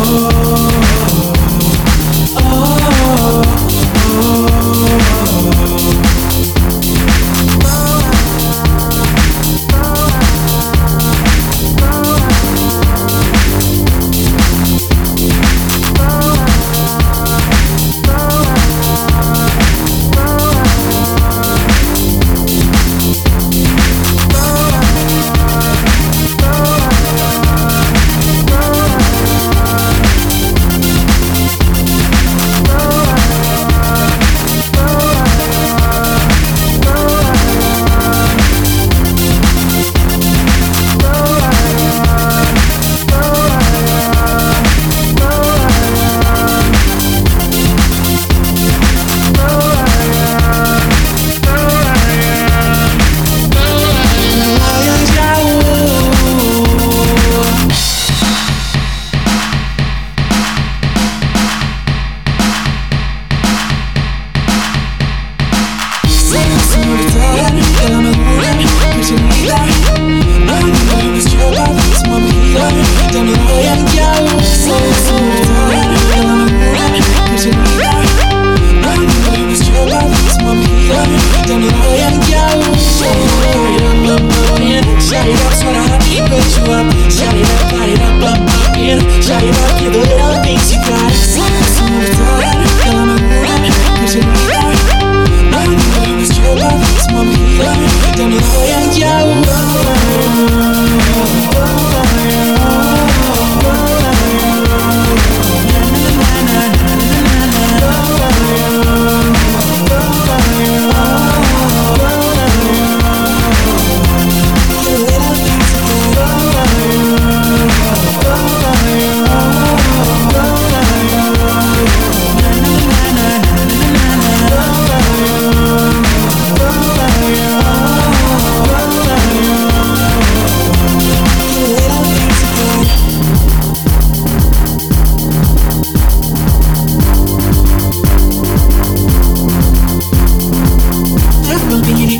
Oh. you up Shut it up, light it up, I'm popping Shut it up, give the little things you got It's time,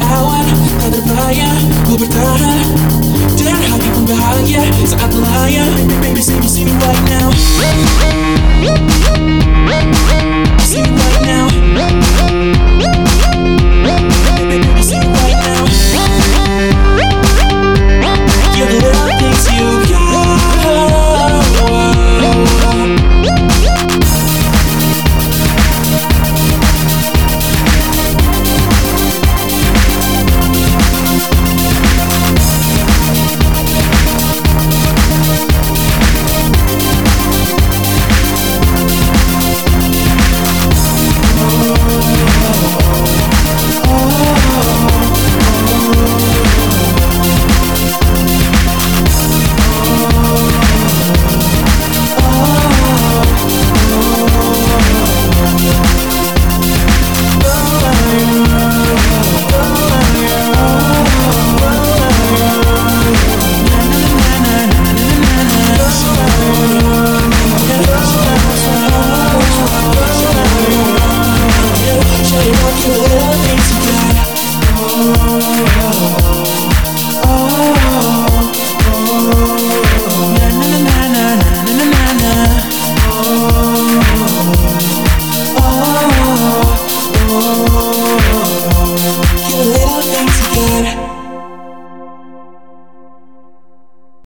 lawan Tak terbayang ku bertahan Dan hati pun bahagia. Saat melayang Baby, baby, see me see me right now